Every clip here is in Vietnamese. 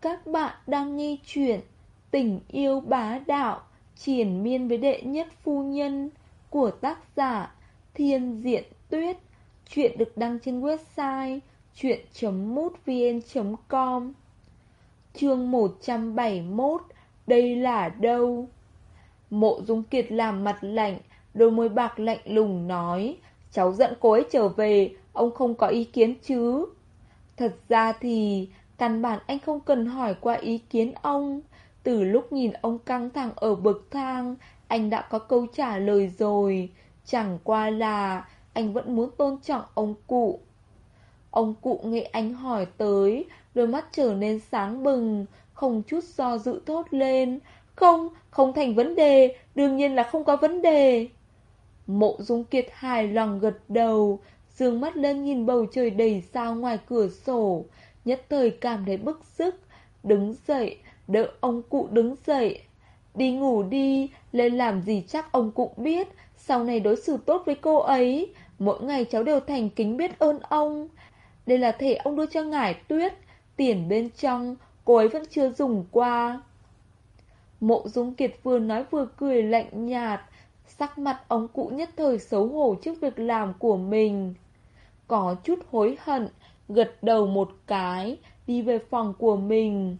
Các bạn đang nghe chuyện Tình yêu bá đạo Triển miên với đệ nhất phu nhân Của tác giả Thiên Diện Tuyết. Chuyện được đăng trên website chuyện.mútvn.com Chương 171 Đây là đâu? Mộ Dung Kiệt làm mặt lạnh, Đôi môi bạc lạnh lùng nói, Cháu dẫn cô ấy trở về, Ông không có ý kiến chứ? Thật ra thì Căn bản anh không cần hỏi qua ý kiến ông. Từ lúc nhìn ông căng thẳng ở bậc thang Anh đã có câu trả lời rồi. Chẳng qua là Anh vẫn muốn tôn trọng ông cụ. Ông cụ nghe anh hỏi tới Đôi mắt trở nên sáng bừng Không chút do dự thốt lên. Không, không thành vấn đề Đương nhiên là không có vấn đề. Mộ Dung Kiệt hài lòng gật đầu Dương mắt lên nhìn bầu trời đầy sao ngoài cửa sổ. Nhất thời cảm thấy bức sức Đứng dậy, Đỡ ông cụ đứng dậy. Đi ngủ đi, Lên làm gì chắc ông cụ biết. Sau này đối xử tốt với cô ấy, Mỗi ngày cháu đều thành kính biết ơn ông. Đây là thể ông đưa cho ngải tuyết, Tiền bên trong, Cô ấy vẫn chưa dùng qua. Mộ Dung Kiệt vừa nói vừa cười lạnh nhạt, Sắc mặt ông cụ nhất thời xấu hổ trước việc làm của mình. Có chút hối hận Gật đầu một cái, Đi về phòng của mình.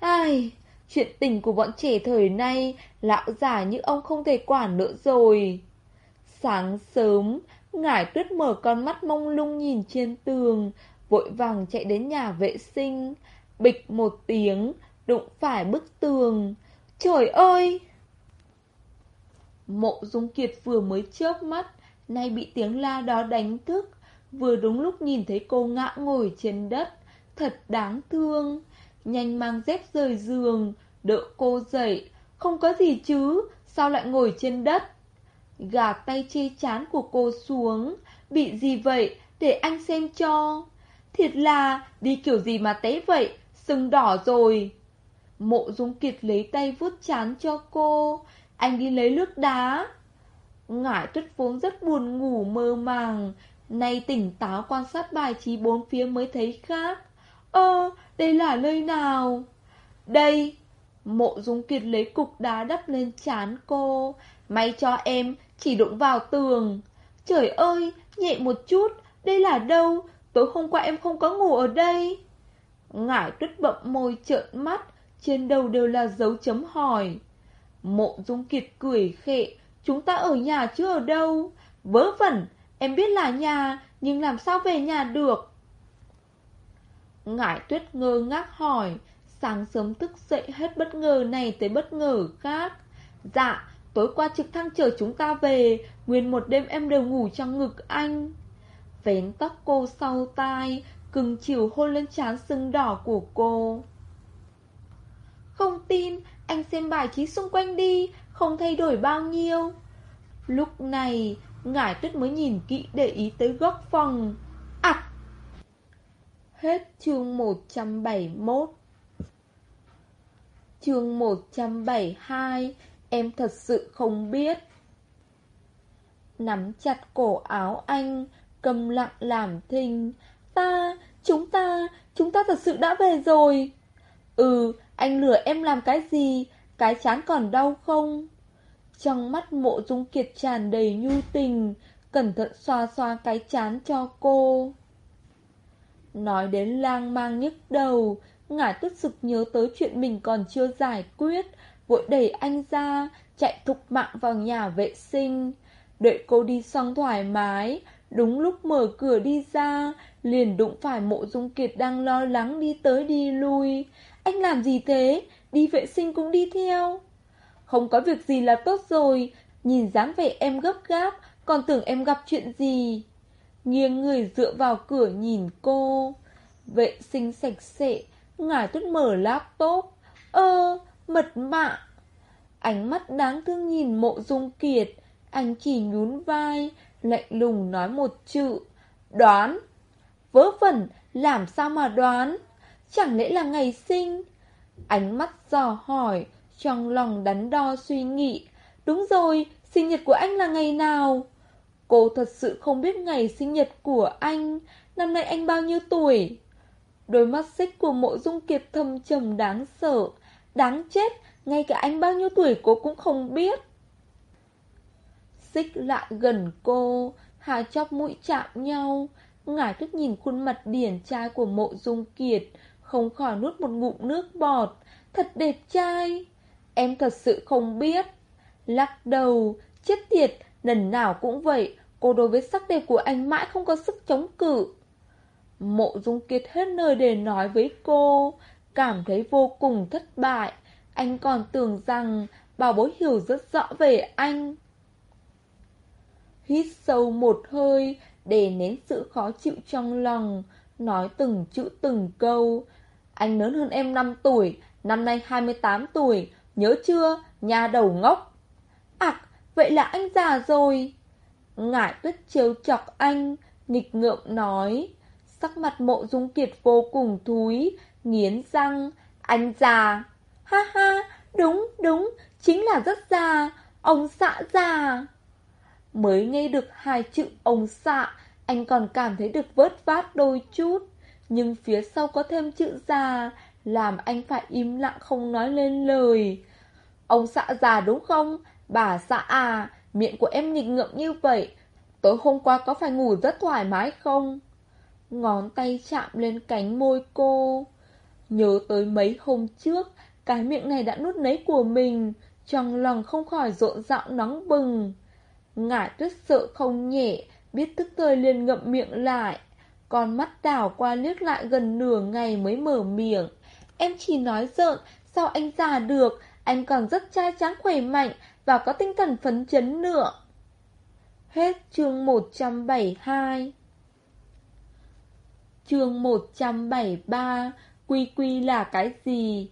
Ai, Chuyện tình của bọn trẻ thời nay, Lão già như ông không thể quản nữa rồi. Sáng sớm, Ngải tuyết mở con mắt mông lung nhìn trên tường, Vội vàng chạy đến nhà vệ sinh. Bịch một tiếng, Đụng phải bức tường. Trời ơi! Mộ Dung Kiệt vừa mới chớp mắt, Nay bị tiếng la đó đánh thức. Vừa đúng lúc nhìn thấy cô ngã ngồi trên đất, Thật đáng thương. Nhanh mang dép rời giường, Đỡ cô dậy. Không có gì chứ, Sao lại ngồi trên đất? Gạt tay chê chán của cô xuống. Bị gì vậy? Để anh xem cho. Thiệt là, đi kiểu gì mà té vậy? Sưng đỏ rồi. Mộ Dung Kiệt lấy tay vuốt chán cho cô. Anh đi lấy nước đá. Ngải tuyết vốn rất buồn ngủ mơ màng. Nay tỉnh táo quan sát bài trí bốn phía mới thấy khác. Ơ, đây là nơi nào? Đây Mộ Dung Kiệt lấy cục đá đắp lên chán cô. May cho em Chỉ đụng vào tường. Trời ơi, nhẹ một chút Đây là đâu? Tối hôm qua em không có ngủ ở đây. Ngải tuyết bậm môi trợn mắt Trên đầu đều là dấu chấm hỏi. Mộ Dung Kiệt cười khệ Chúng ta ở nhà chứ ở đâu? Vớ vẩn Em biết là nhà, Nhưng làm sao về nhà được? Ngải tuyết ngơ ngác hỏi, Sáng sớm thức dậy hết bất ngờ này tới bất ngờ khác. Dạ Tối qua trực thăng chở chúng ta về, Nguyên một đêm em đều ngủ trong ngực anh. Vén tóc cô sau tai, Cưng chiều hôn lên trán sưng đỏ của cô. Không tin, Anh xem bài trí xung quanh đi, Không thay đổi bao nhiêu. Lúc này Ngải tuyết mới nhìn kỹ để ý tới góc phòng. À Hết chương 171 Chương 172 Em thật sự không biết. Nắm chặt cổ áo anh Cầm lặng làm thinh. Ta, chúng ta, chúng ta thật sự đã về rồi. Ừ, anh lừa em làm cái gì? Cái chán còn đau không? Trong mắt mộ dung kiệt tràn đầy nhu tình, Cẩn thận xoa xoa cái chán cho cô. Nói đến lang mang nhức đầu Ngải tức sực nhớ tới chuyện mình còn chưa giải quyết, Vội đẩy anh ra, Chạy thục mạng vào nhà vệ sinh. Đợi cô đi xong thoải mái, Đúng lúc mở cửa đi ra, Liền đụng phải mộ dung kiệt đang lo lắng đi tới đi lui. Anh làm gì thế? Đi vệ sinh cũng đi theo không có việc gì là tốt rồi. Nhìn dáng vẻ em gấp gáp Còn tưởng em gặp chuyện gì. Nghiêng người dựa vào cửa nhìn cô. Vệ sinh sạch sẽ ngài tuyết mở laptop. Ơ, mật mạ. Ánh mắt đáng thương nhìn mộ dung kiệt. Anh chỉ nhún vai Lạnh lùng nói một chữ. Đoán. Vớ vẩn, làm sao mà đoán? Chẳng lẽ là ngày sinh? Ánh mắt dò hỏi trong lòng đắn đo suy nghĩ Đúng rồi, sinh nhật của anh là ngày nào? Cô thật sự không biết ngày sinh nhật của anh Năm nay anh bao nhiêu tuổi? Đôi mắt xích của mộ dung kiệt thâm trầm đáng sợ, đáng chết, ngay cả anh bao nhiêu tuổi cô cũng không biết. Xích lại gần cô, hai chóc mũi chạm nhau, ngải tuyết nhìn khuôn mặt điển trai của mộ dung kiệt, không khỏi nuốt một ngụm nước bọt, thật đẹp trai. Em thật sự không biết. Lắc đầu, chết tiệt, lần nào cũng vậy, cô đối với sắc đẹp của anh mãi không có sức chống cự. Mộ Dung Kiệt hết nơi để nói với cô, cảm thấy vô cùng thất bại. Anh còn tưởng rằng bảo bối hiểu rất rõ về anh. Hít sâu một hơi, để nén sự khó chịu trong lòng, nói từng chữ từng câu. Anh lớn hơn em 5 tuổi, năm nay 28 tuổi, nhớ chưa, nhà đầu ngốc. Ảc, vậy là anh già rồi. Ngải tuyết trêu chọc anh, nghịch ngợm nói. Sắc mặt mộ dung kiệt vô cùng thúi, nghiến răng. Anh già. Ha ha, đúng, đúng, chính là rất già. Ông xã già. Mới nghe được hai chữ ông xạ, anh còn cảm thấy được vớt vát đôi chút. Nhưng phía sau có thêm chữ già, làm anh phải im lặng không nói lên lời. Ông xã già đúng không? Bà xã à, miệng của em nghịch ngợm như vậy. Tối hôm qua có phải ngủ rất thoải mái không? Ngón tay chạm lên cánh môi cô. Nhớ tới mấy hôm trước, cái miệng này đã nuốt nấy của mình, trong lòng không khỏi rộn rạo nóng bừng. Ngải tuyết sợ không nhẹ, biết tức thời liền ngậm miệng lại. Con mắt đảo qua liếc lại gần nửa ngày mới mở miệng. Em chỉ nói giỡn, sao anh già được, anh còn rất trai tráng khỏe mạnh và có tinh thần phấn chấn nữa. Hết chương 172 Chương 173 Quy quy là cái gì?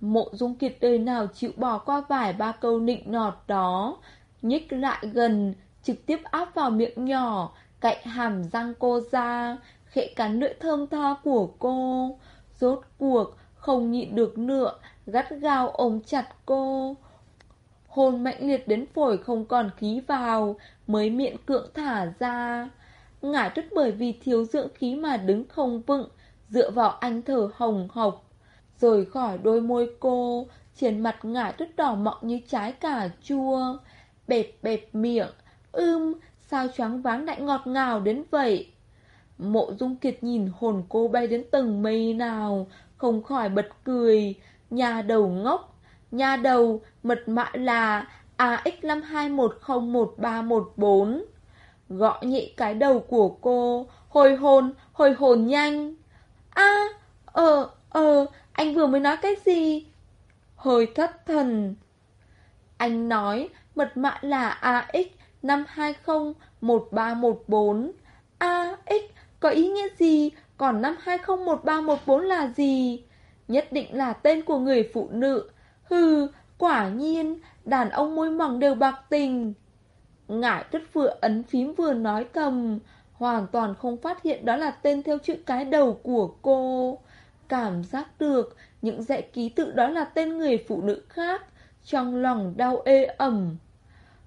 Mộ dung kiệt đời nào chịu bỏ qua vài ba câu nịnh nọt đó, Nhích lại gần, Trực tiếp áp vào miệng nhỏ Cạnh hàm răng cô ra, Khẽ cắn lưỡi thơm tho của cô Rốt cuộc, Không nhịn được nữa Gắt gao ôm chặt cô. Hôn mạnh liệt đến phổi không còn khí vào, Mới miệng cưỡng thả ra. Ngải tuyết bởi vì thiếu dưỡng khí mà đứng không vững, Dựa vào anh thở hồng hộc. Rời khỏi đôi môi cô, Trên mặt ngải tuyết đỏ mọng như trái cà chua. Bẹp bẹp miệng, Ưm, Sao choáng váng lại ngọt ngào đến vậy? Mộ dung kiệt nhìn hồn cô bay đến tầng mây nào, Không khỏi bật cười. Nhà đầu ngốc Nhà đầu mật mã là AX52101314 Gõ nhị cái đầu của cô Hồi hồn, hồi hồn nhanh a ờ, ờ, anh vừa mới nói cái gì? Hơi thất thần Anh nói mật mã là AX5201314 AX có ý nghĩa gì? Còn 5201314 là gì? Nhất định là tên của người phụ nữ. Hừ, quả nhiên Đàn ông môi mỏng đều bạc tình. Ngải tuyết vừa ấn phím vừa nói thầm Hoàn toàn không phát hiện đó là tên theo chữ cái đầu của cô. Cảm giác được những dãy ký tự đó là tên người phụ nữ khác Trong lòng đau ê ẩm.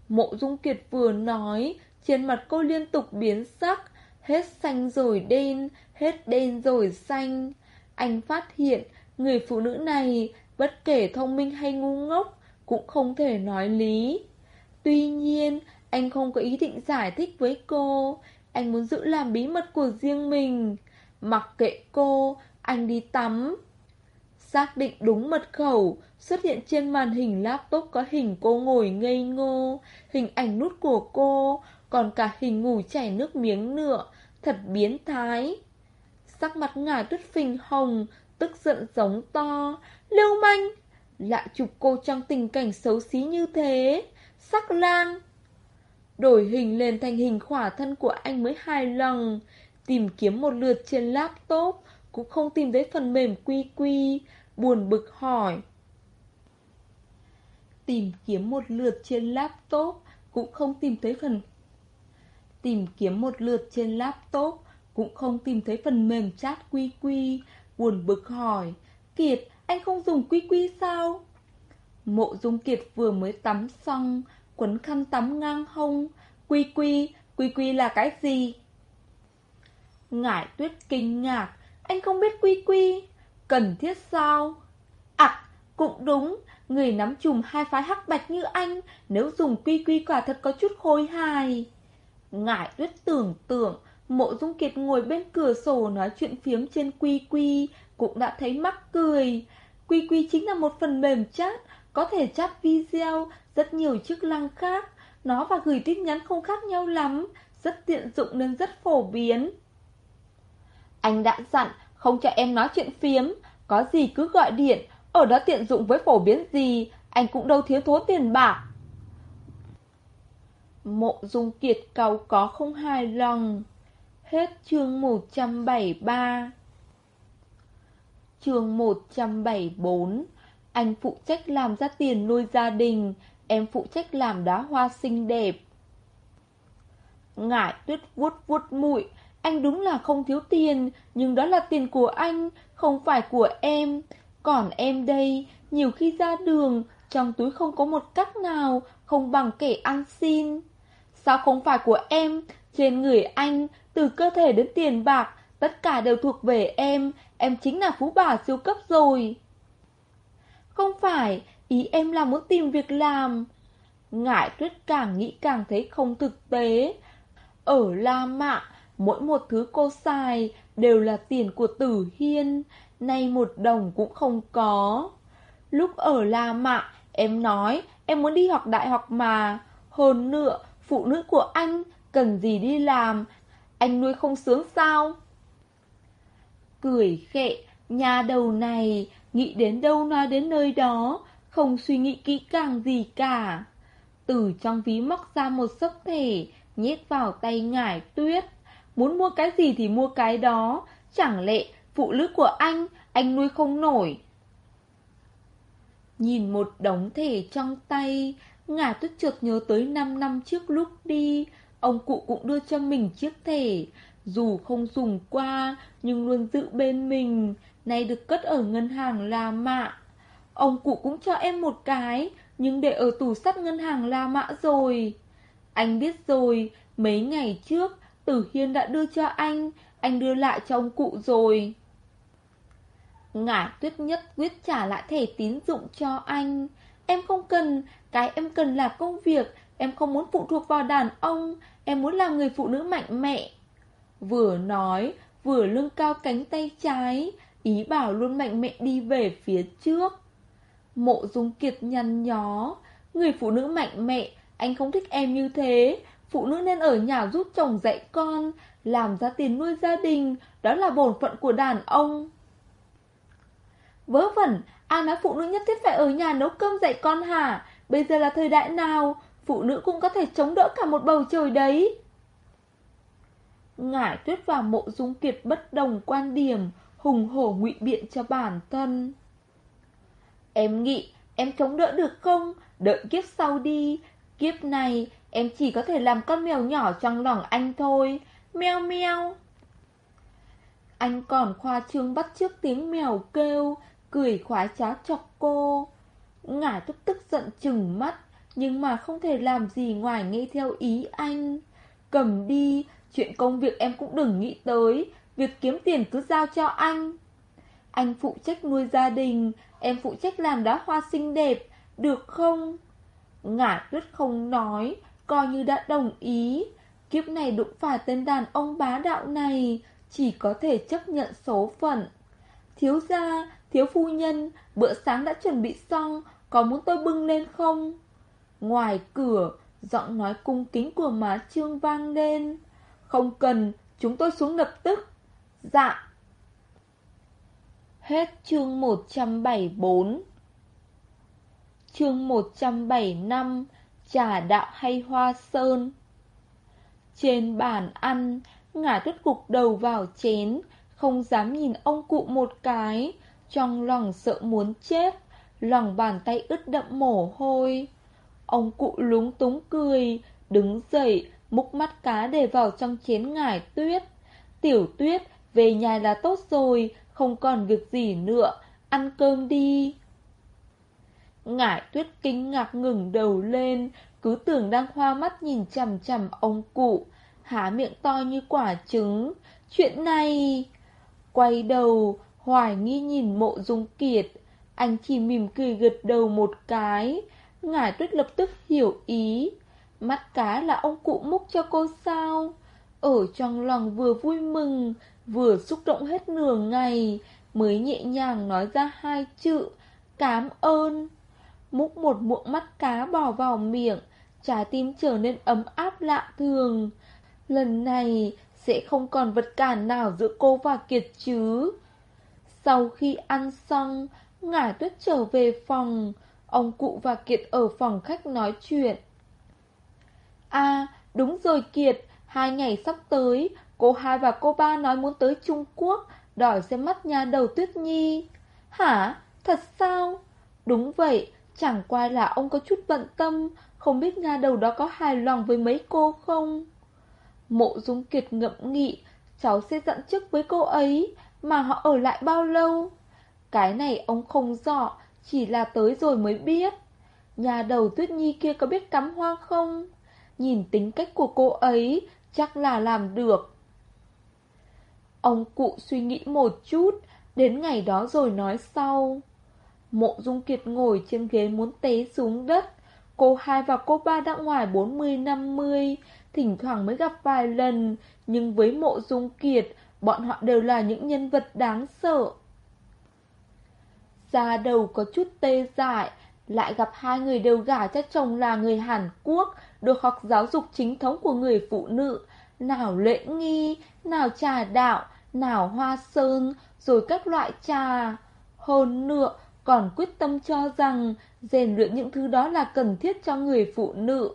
Mộ Dung Kiệt vừa nói Trên mặt cô liên tục biến sắc Hết xanh rồi đen Hết đen rồi xanh. Anh phát hiện Người phụ nữ này, Bất kể thông minh hay ngu ngốc, Cũng không thể nói lý. Tuy nhiên, Anh không có ý định giải thích với cô. Anh muốn giữ làm bí mật của riêng mình. Mặc kệ cô, Anh đi tắm. Xác định đúng mật khẩu, Xuất hiện trên màn hình laptop có hình cô ngồi ngây ngô, Hình ảnh nút của cô, Còn cả hình ngủ chảy nước miếng nữa Thật biến thái. Sắc mặt ngả tuyết phình hồng Tức giận giống to. Lưu manh Lại chụp cô trong tình cảnh xấu xí như thế. Sắc lang Đổi hình lên thành hình khỏa thân của anh mới hai lần Tìm kiếm một lượt trên laptop, Cũng không tìm thấy phần mềm quy quy. Buồn bực hỏi. Tìm kiếm một lượt trên laptop, Cũng không tìm thấy phần Tìm kiếm một lượt trên laptop, Cũng không tìm thấy phần mềm chat quy quy. Buồn bực hỏi Kiệt, anh không dùng quy quy sao? Mộ dung Kiệt vừa mới tắm xong Quấn khăn tắm ngang hông Quy quy, quy quy là cái gì? Ngải tuyết kinh ngạc anh không biết quy quy. Cần thiết sao? À, cũng đúng, người nắm chùm hai phái hắc bạch như anh, nếu dùng quy quy quả thật có chút khôi hài. Ngải tuyết tưởng tượng, mộ dung kiệt ngồi bên cửa sổ nói chuyện phiếm trên quy quy, cũng đã thấy mắc cười. Quy quy chính là một phần mềm chat, có thể chat video, rất nhiều chức năng khác. Nó và gửi tin nhắn không khác nhau lắm, rất tiện dụng nên rất phổ biến. Anh đã dặn không cho em nói chuyện phiếm, có gì cứ gọi điện, ở đó tiện dụng với phổ biến gì, anh cũng đâu thiếu thốn tiền bạc. Mộ dung kiệt cầu có không hài lòng. Hết chương 173 Chương 174 Anh phụ trách làm ra tiền nuôi gia đình, em phụ trách làm đá hoa xinh đẹp. Ngải tuyết vuốt vuốt mũi, anh đúng là không thiếu tiền, nhưng đó là tiền của anh, không phải của em. Còn em đây, nhiều khi ra đường, trong túi không có một cắt nào, không bằng kẻ ăn xin. Sao không phải của em, trên người anh, từ cơ thể đến tiền bạc, tất cả đều thuộc về em, em chính là phú bà siêu cấp rồi. Không phải, ý em là muốn tìm việc làm. Ngải tuyết càng nghĩ càng thấy không thực tế. Ở La Mạ, mỗi một thứ cô xài đều là tiền của Tử Hiên, nay một đồng cũng không có. Lúc ở La Mạ, em nói em muốn đi học đại học mà. Hơn nữa, phụ nữ của anh cần gì đi làm, anh nuôi không sướng sao? Cười khệ, nhà đầu này, nghĩ đến đâu nói đến nơi đó, không suy nghĩ kỹ càng gì cả. Từ trong ví móc ra một sấp thẻ, nhét vào tay ngải tuyết. Muốn mua cái gì thì mua cái đó, chẳng lẽ phụ nữ của anh, anh nuôi không nổi. Nhìn một đống thẻ trong tay, ngải tuyết chợt nhớ tới 5 năm trước lúc đi, ông cụ cũng đưa cho mình chiếc thẻ, dù không dùng qua nhưng luôn giữ bên mình, nay được cất ở ngân hàng La Mạ. Ông cụ cũng cho em một cái, nhưng để ở tủ sắt ngân hàng La Mã rồi. Anh biết rồi, mấy ngày trước, Tử Hiên đã đưa cho anh, anh đưa lại cho ông cụ rồi. Ngải tuyết nhất quyết trả lại thẻ tín dụng cho anh. Em không cần, cái em cần là công việc, em không muốn phụ thuộc vào đàn ông, em muốn làm người phụ nữ mạnh mẽ. Vừa nói, vừa lưng cao cánh tay trái, ý bảo luôn mạnh mẽ đi về phía trước. Mộ dung kiệt nhăn nhó, người phụ nữ mạnh mẽ, anh không thích em như thế, phụ nữ nên ở nhà giúp chồng dạy con, làm ra tiền nuôi gia đình, đó là bổn phận của đàn ông. Vớ vẩn, ai nói phụ nữ nhất thiết phải ở nhà nấu cơm dạy con hả? Bây giờ là thời đại nào, phụ nữ cũng có thể chống đỡ cả một bầu trời đấy. Ngải tuyết và mộ dung kiệt bất đồng quan điểm, hùng hổ ngụy biện cho bản thân. Em nghĩ em chống đỡ được không? Đợi kiếp sau đi. Kiếp này em chỉ có thể làm con mèo nhỏ trong lòng anh thôi. Meo meo. Anh còn khoa trương bắt trước tiếng mèo kêu, cười khoái trá chọc cô. Ngải tức tức giận chừng mắt, nhưng mà không thể làm gì ngoài nghe theo ý anh. Cầm đi, chuyện công việc em cũng đừng nghĩ tới, việc kiếm tiền cứ giao cho anh. Anh phụ trách nuôi gia đình, em phụ trách làm đá hoa xinh đẹp, được không? Ngải tuyết không nói, coi như đã đồng ý. Kiếp này đụng phải tên đàn ông bá đạo này, chỉ có thể chấp nhận số phận. Thiếu gia, thiếu phu nhân, bữa sáng đã chuẩn bị xong, có muốn tôi bưng lên không? Ngoài cửa, giọng nói cung kính của má Trương vang lên. Không cần, chúng tôi xuống lập tức. Dạ. Hết chương 174 Chương 175 Trà đạo hay hoa sơn Trên bàn ăn Ngả tuyết cục đầu vào chén Không dám nhìn ông cụ một cái Trong lòng sợ muốn chết Lòng bàn tay ướt đậm mồ hôi Ông cụ lúng túng cười Đứng dậy Múc mắt cá để vào trong chén ngải tuyết Tiểu tuyết Về nhà là tốt rồi Không còn việc gì nữa Ăn cơm đi Ngải tuyết kinh ngạc ngừng đầu lên Cứ tưởng đang hoa mắt nhìn chằm chằm ông cụ Há miệng to như quả trứng Chuyện này Quay đầu, hoài nghi nhìn mộ dung kiệt. Anh chỉ mỉm cười gật đầu một cái. Ngải tuyết lập tức hiểu ý. Mắt cá là ông cụ múc cho cô sao? Ở trong lòng vừa vui mừng, vừa xúc động hết nửa ngày, mới nhẹ nhàng nói ra hai chữ, cám ơn. Múc một muỗng mắt cá bỏ vào miệng, trái tim trở nên ấm áp lạ thường. Lần này sẽ không còn vật cản nào giữa cô và Kiệt chứ. Sau khi ăn xong, Ngải tuyết trở về phòng, ông cụ và Kiệt ở phòng khách nói chuyện. À, đúng rồi Kiệt, hai ngày sắp tới, cô hai và cô ba nói muốn tới Trung Quốc, đòi xem mắt nhà đầu Tuyết Nhi. Hả? Thật sao? Đúng vậy, chẳng qua là ông có chút bận tâm, không biết nhà đầu đó có hài lòng với mấy cô không? Mộ Dung Kiệt ngậm nghị, cháu sẽ dặn chức với cô ấy, mà họ ở lại bao lâu? Cái này ông không rõ, chỉ là tới rồi mới biết. Nhà đầu Tuyết Nhi kia có biết cắm hoa không? Nhìn tính cách của cô ấy, chắc là làm được. Ông cụ suy nghĩ một chút, đến ngày đó rồi nói sau. Mộ Dung Kiệt ngồi trên ghế muốn té xuống đất. Cô hai và cô ba đã ngoài 40-50, thỉnh thoảng mới gặp vài lần, nhưng với mộ Dung Kiệt, bọn họ đều là những nhân vật đáng sợ. Da đầu có chút tê dại, lại gặp hai người đều gả cho chồng là người Hàn Quốc, được học giáo dục chính thống của người phụ nữ, nào lễ nghi, nào trà đạo, nào hoa sơn, rồi các loại trà. Hơn nữa, còn quyết tâm cho rằng rèn luyện những thứ đó là cần thiết cho người phụ nữ.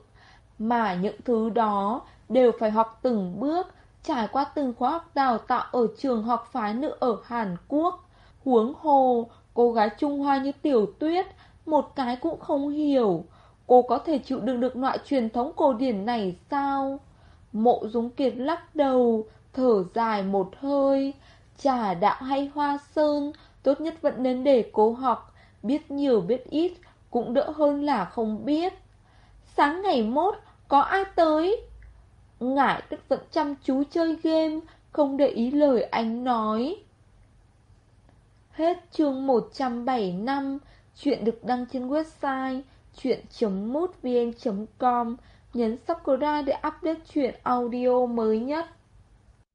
Mà những thứ đó đều phải học từng bước, trải qua từng khóa học đào tạo ở trường học phái nữ ở Hàn Quốc. Huống hồ, cô gái Trung Hoa như Tiểu Tuyết, một cái cũng không hiểu. Cô có thể chịu đựng được loại truyền thống cổ điển này sao? Mộ Dũng Kiệt lắc đầu, thở dài một hơi. Trà đạo hay hoa sơn, tốt nhất vẫn nên để cô học, biết nhiều biết ít, cũng đỡ hơn là không biết. Sáng ngày mốt, có ai tới? Ngải tức vẫn chăm chú chơi game, không để ý lời anh nói. Hết chương 175, chuyện được đăng trên website chuyện.mútvn.com. Nhấn subscribe để update chuyện audio mới nhất.